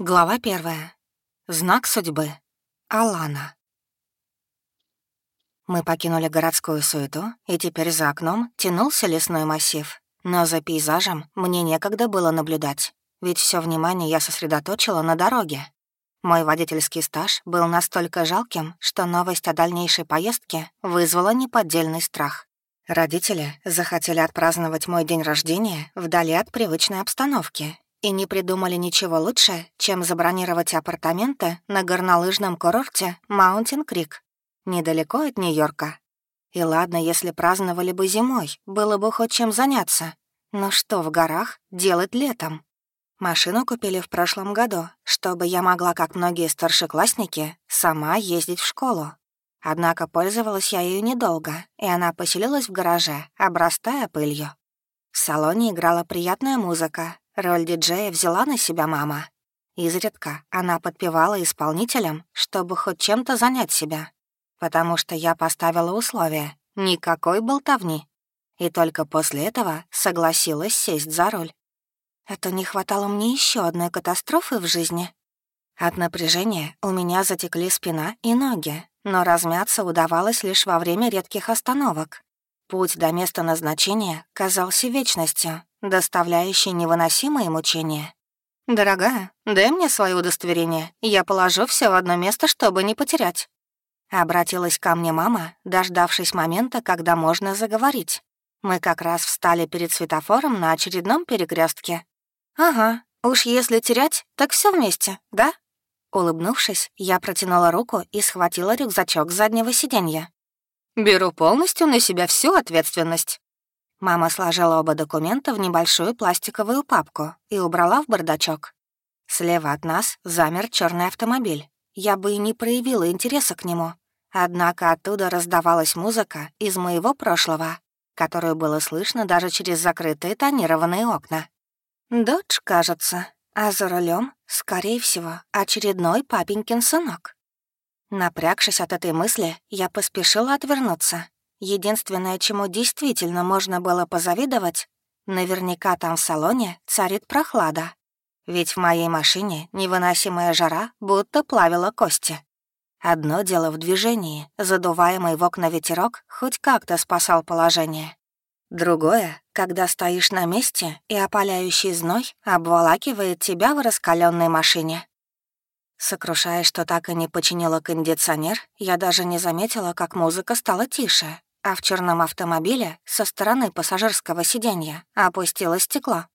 Глава первая. Знак судьбы. Алана. Мы покинули городскую суету, и теперь за окном тянулся лесной массив. Но за пейзажем мне некогда было наблюдать, ведь все внимание я сосредоточила на дороге. Мой водительский стаж был настолько жалким, что новость о дальнейшей поездке вызвала неподдельный страх. Родители захотели отпраздновать мой день рождения вдали от привычной обстановки и не придумали ничего лучше, чем забронировать апартаменты на горнолыжном курорте Маунтин Крик, недалеко от Нью-Йорка. И ладно, если праздновали бы зимой, было бы хоть чем заняться. Но что в горах делать летом? Машину купили в прошлом году, чтобы я могла, как многие старшеклассники, сама ездить в школу. Однако пользовалась я ею недолго, и она поселилась в гараже, обрастая пылью. В салоне играла приятная музыка, Роль диджея взяла на себя мама. Изредка она подпевала исполнителям, чтобы хоть чем-то занять себя, потому что я поставила условие — никакой болтовни. И только после этого согласилась сесть за руль. Это не хватало мне еще одной катастрофы в жизни. От напряжения у меня затекли спина и ноги, но размяться удавалось лишь во время редких остановок. Путь до места назначения казался вечностью, доставляющей невыносимые мучения. «Дорогая, дай мне свое удостоверение, я положу все в одно место, чтобы не потерять». Обратилась ко мне мама, дождавшись момента, когда можно заговорить. Мы как раз встали перед светофором на очередном перекрестке. «Ага, уж если терять, так все вместе, да?» Улыбнувшись, я протянула руку и схватила рюкзачок с заднего сиденья. «Беру полностью на себя всю ответственность». Мама сложила оба документа в небольшую пластиковую папку и убрала в бардачок. Слева от нас замер черный автомобиль. Я бы и не проявила интереса к нему. Однако оттуда раздавалась музыка из моего прошлого, которую было слышно даже через закрытые тонированные окна. «Додж, кажется, а за рулем, скорее всего, очередной папенькин сынок». Напрягшись от этой мысли, я поспешила отвернуться. Единственное, чему действительно можно было позавидовать, наверняка там в салоне царит прохлада. Ведь в моей машине невыносимая жара будто плавила кости. Одно дело в движении, задуваемый в окна ветерок хоть как-то спасал положение. Другое, когда стоишь на месте, и опаляющий зной обволакивает тебя в раскаленной машине. Сокрушаясь, что так и не починила кондиционер, я даже не заметила, как музыка стала тише, а в черном автомобиле со стороны пассажирского сиденья опустилось стекло.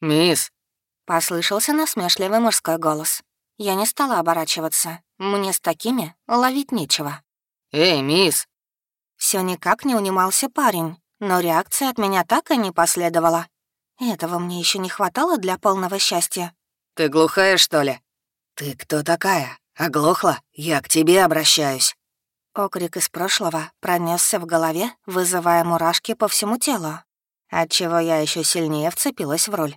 «Мисс!» — послышался насмешливый мужской голос. Я не стала оборачиваться. Мне с такими ловить нечего. «Эй, мисс!» Все никак не унимался парень, но реакция от меня так и не последовала. Этого мне еще не хватало для полного счастья. «Ты глухая, что ли?» «Ты кто такая? Оглохла? Я к тебе обращаюсь». Окрик из прошлого пронесся в голове, вызывая мурашки по всему телу, отчего я еще сильнее вцепилась в руль.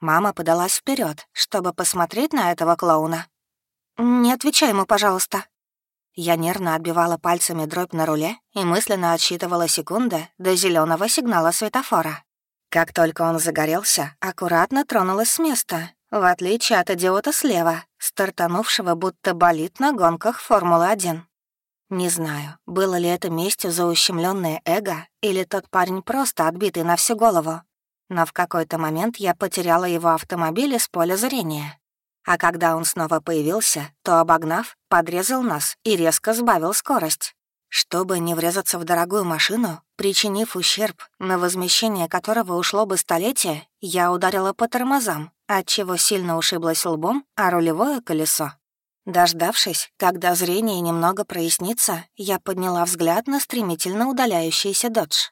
Мама подалась вперед, чтобы посмотреть на этого клоуна. «Не отвечай ему, пожалуйста». Я нервно отбивала пальцами дробь на руле и мысленно отсчитывала секунды до зеленого сигнала светофора. Как только он загорелся, аккуратно тронулась с места, в отличие от идиота слева, стартанувшего будто болит на гонках Формулы-1. Не знаю, было ли это местью за ущемленное эго, или тот парень просто отбитый на всю голову. Но в какой-то момент я потеряла его автомобиль из поля зрения. А когда он снова появился, то, обогнав, подрезал нас и резко сбавил скорость. Чтобы не врезаться в дорогую машину, причинив ущерб, на возмещение которого ушло бы столетие, я ударила по тормозам, отчего сильно ушиблась лбом о рулевое колесо. Дождавшись, когда зрение немного прояснится, я подняла взгляд на стремительно удаляющийся додж.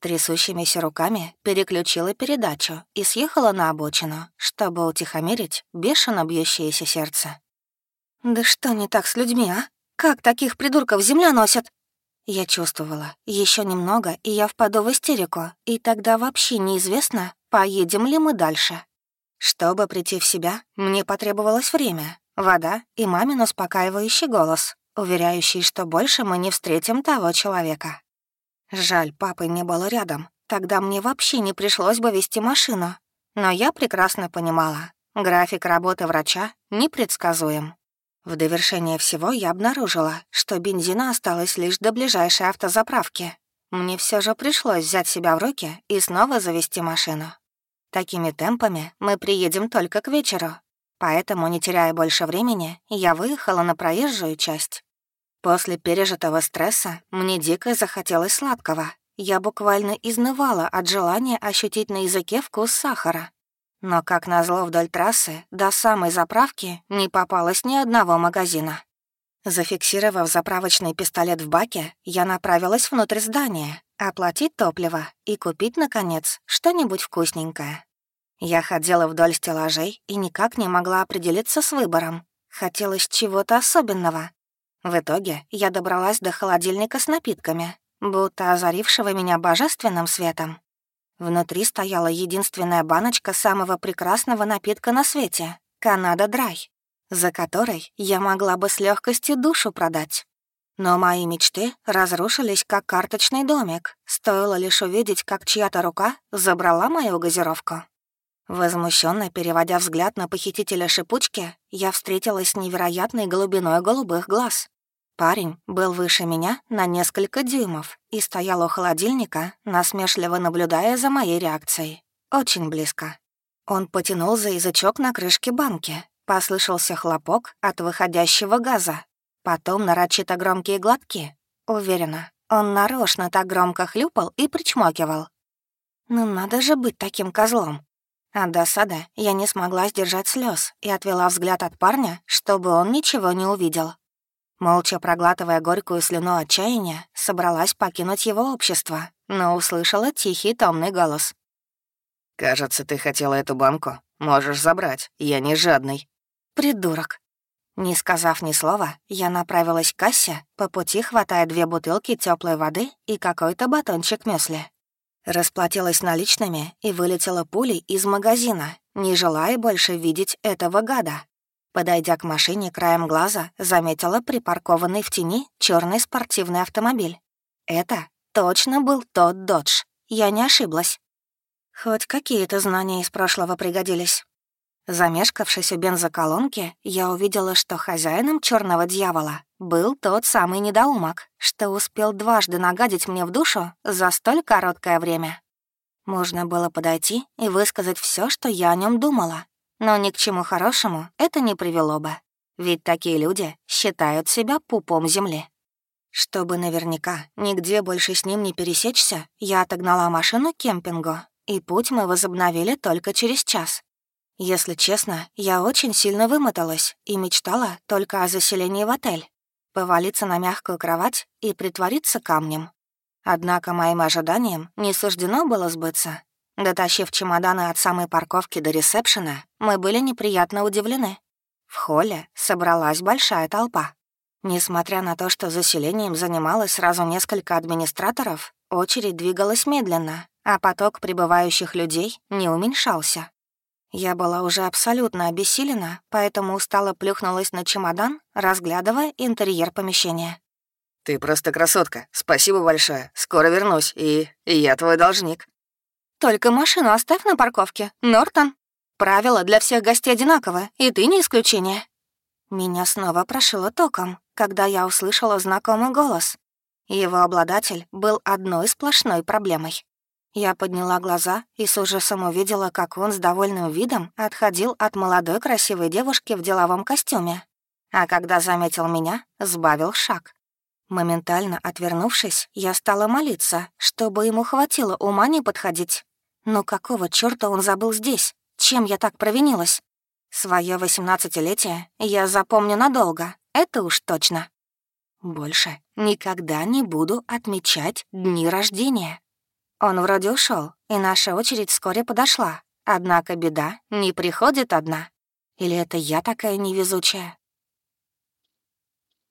Трясущимися руками переключила передачу и съехала на обочину, чтобы утихомирить бешено бьющееся сердце. «Да что не так с людьми, а? Как таких придурков земля носят?» Я чувствовала, еще немного, и я впаду в истерику, и тогда вообще неизвестно, поедем ли мы дальше. Чтобы прийти в себя, мне потребовалось время, вода и мамин успокаивающий голос, уверяющий, что больше мы не встретим того человека. Жаль, папы не было рядом, тогда мне вообще не пришлось бы вести машину. Но я прекрасно понимала, График работы врача непредсказуем. В довершение всего я обнаружила, что бензина осталось лишь до ближайшей автозаправки. Мне все же пришлось взять себя в руки и снова завести машину. Такими темпами мы приедем только к вечеру, поэтому, не теряя больше времени, я выехала на проезжую часть. После пережитого стресса мне дико захотелось сладкого. Я буквально изнывала от желания ощутить на языке вкус сахара. Но, как назло, вдоль трассы до самой заправки не попалось ни одного магазина. Зафиксировав заправочный пистолет в баке, я направилась внутрь здания, оплатить топливо и купить, наконец, что-нибудь вкусненькое. Я ходила вдоль стеллажей и никак не могла определиться с выбором. Хотелось чего-то особенного. В итоге я добралась до холодильника с напитками, будто озарившего меня божественным светом. Внутри стояла единственная баночка самого прекрасного напитка на свете — «Канада Драй», за которой я могла бы с легкостью душу продать. Но мои мечты разрушились, как карточный домик. Стоило лишь увидеть, как чья-то рука забрала мою газировку. Возмущенно переводя взгляд на похитителя шипучки, я встретилась с невероятной глубиной голубых глаз. Парень был выше меня на несколько дюймов и стоял у холодильника, насмешливо наблюдая за моей реакцией. Очень близко. Он потянул за язычок на крышке банки. Послышался хлопок от выходящего газа. Потом нарочито громкие глотки. Уверена, он нарочно так громко хлюпал и причмокивал. «Ну надо же быть таким козлом!» От досады я не смогла сдержать слез и отвела взгляд от парня, чтобы он ничего не увидел. Молча проглатывая горькую слюну отчаяния, собралась покинуть его общество, но услышала тихий томный голос. «Кажется, ты хотела эту банку. Можешь забрать, я не жадный». «Придурок». Не сказав ни слова, я направилась к кассе, по пути хватая две бутылки теплой воды и какой-то батончик мюсли. Расплатилась наличными и вылетела пулей из магазина, не желая больше видеть этого гада. Подойдя к машине краем глаза, заметила припаркованный в тени черный спортивный автомобиль. Это точно был тот «Додж». Я не ошиблась. Хоть какие-то знания из прошлого пригодились. Замешкавшись у бензоколонки, я увидела, что хозяином черного дьявола был тот самый недоумок, что успел дважды нагадить мне в душу за столь короткое время. Можно было подойти и высказать все, что я о нем думала, но ни к чему хорошему это не привело бы. Ведь такие люди считают себя пупом земли. Чтобы наверняка нигде больше с ним не пересечься, я отогнала машину к кемпингу, и путь мы возобновили только через час. Если честно, я очень сильно вымоталась и мечтала только о заселении в отель, повалиться на мягкую кровать и притвориться камнем. Однако моим ожиданиям не суждено было сбыться. Дотащив чемоданы от самой парковки до ресепшена, мы были неприятно удивлены. В холле собралась большая толпа. Несмотря на то, что заселением занималось сразу несколько администраторов, очередь двигалась медленно, а поток прибывающих людей не уменьшался. Я была уже абсолютно обессилена, поэтому устало плюхнулась на чемодан, разглядывая интерьер помещения. «Ты просто красотка. Спасибо большое. Скоро вернусь, и, и я твой должник». «Только машину оставь на парковке, Нортон. Правила для всех гостей одинаковы, и ты не исключение». Меня снова прошило током, когда я услышала знакомый голос. Его обладатель был одной сплошной проблемой. Я подняла глаза и с ужасом увидела, как он с довольным видом отходил от молодой красивой девушки в деловом костюме. А когда заметил меня, сбавил шаг. Моментально отвернувшись, я стала молиться, чтобы ему хватило ума не подходить. Но какого чёрта он забыл здесь? Чем я так провинилась? Своё восемнадцатилетие я запомню надолго, это уж точно. Больше никогда не буду отмечать дни рождения. Он вроде ушел, и наша очередь вскоре подошла. Однако беда не приходит одна. Или это я такая невезучая?